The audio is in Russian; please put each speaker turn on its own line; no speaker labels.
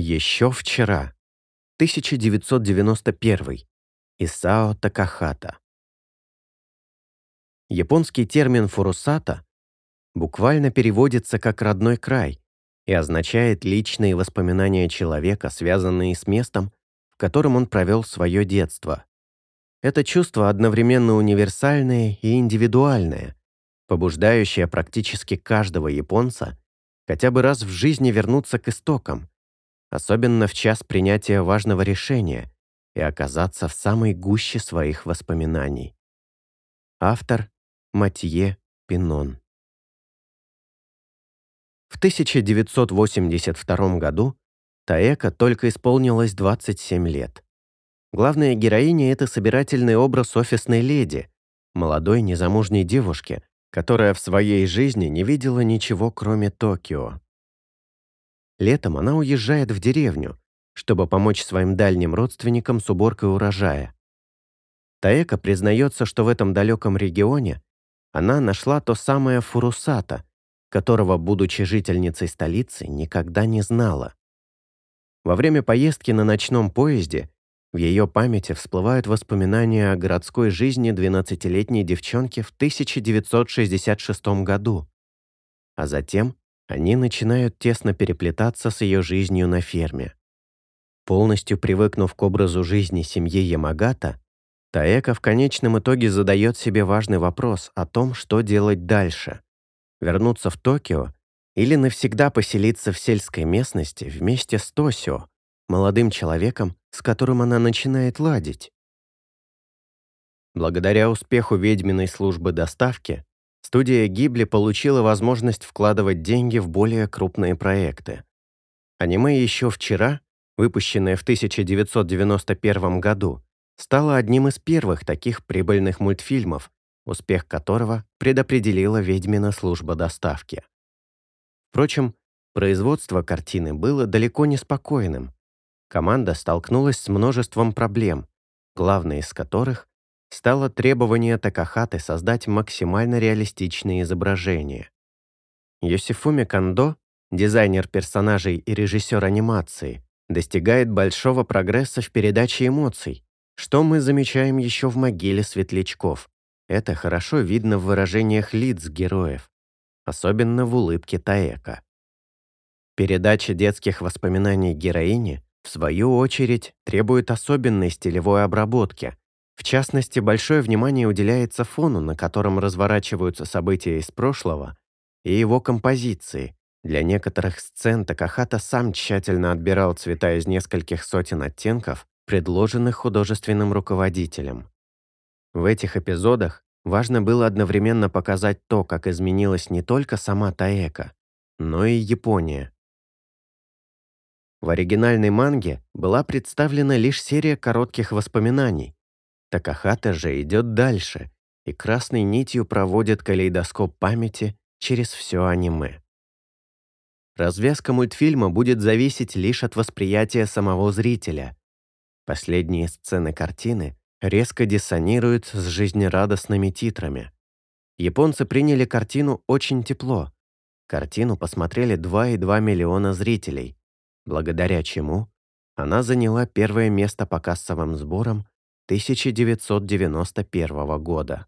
Еще вчера. 1991. Исао Такахата. Японский термин «фурусата» буквально переводится как «родной край» и означает личные воспоминания человека, связанные с местом, в котором он провел свое детство. Это чувство одновременно универсальное и индивидуальное, побуждающее практически каждого японца хотя бы раз в жизни вернуться к истокам, особенно в час принятия важного решения и оказаться в самой гуще своих воспоминаний. Автор Матье Пинон. В 1982 году Таэка только исполнилось 27 лет. Главная героиня — это собирательный образ офисной леди, молодой незамужней девушки, которая в своей жизни не видела ничего, кроме Токио. Летом она уезжает в деревню, чтобы помочь своим дальним родственникам с уборкой урожая. Таэка признается, что в этом далеком регионе она нашла то самое Фурусата, которого, будучи жительницей столицы, никогда не знала. Во время поездки на ночном поезде в ее памяти всплывают воспоминания о городской жизни 12-летней девчонки в 1966 году, а затем они начинают тесно переплетаться с ее жизнью на ферме. Полностью привыкнув к образу жизни семьи Ямагата, Таэка в конечном итоге задает себе важный вопрос о том, что делать дальше. Вернуться в Токио или навсегда поселиться в сельской местности вместе с Тосио, молодым человеком, с которым она начинает ладить. Благодаря успеху ведьминой службы доставки, студия Гибли получила возможность вкладывать деньги в более крупные проекты. Аниме еще вчера, выпущенное в 1991 году, стало одним из первых таких прибыльных мультфильмов, успех которого предопределила ведьмина служба доставки. Впрочем, производство картины было далеко не спокойным. Команда столкнулась с множеством проблем, главной из которых стало требование Такахаты создать максимально реалистичные изображения. Йосифуми Кандо, дизайнер персонажей и режиссер анимации, достигает большого прогресса в передаче эмоций, что мы замечаем еще в «Могиле светлячков». Это хорошо видно в выражениях лиц героев, особенно в улыбке Таэка. Передача детских воспоминаний героини, в свою очередь, требует особенной стилевой обработки, в частности, большое внимание уделяется фону, на котором разворачиваются события из прошлого, и его композиции. Для некоторых сцен Такахата сам тщательно отбирал цвета из нескольких сотен оттенков, предложенных художественным руководителем. В этих эпизодах важно было одновременно показать то, как изменилась не только сама Таэка, но и Япония. В оригинальной манге была представлена лишь серия коротких воспоминаний, Такахата же идет дальше и красной нитью проводит калейдоскоп памяти через все аниме. Развязка мультфильма будет зависеть лишь от восприятия самого зрителя. Последние сцены картины резко диссонируют с жизнерадостными титрами. Японцы приняли картину очень тепло. Картину посмотрели 2,2 миллиона зрителей, благодаря чему она заняла первое место по кассовым сборам 1991 года.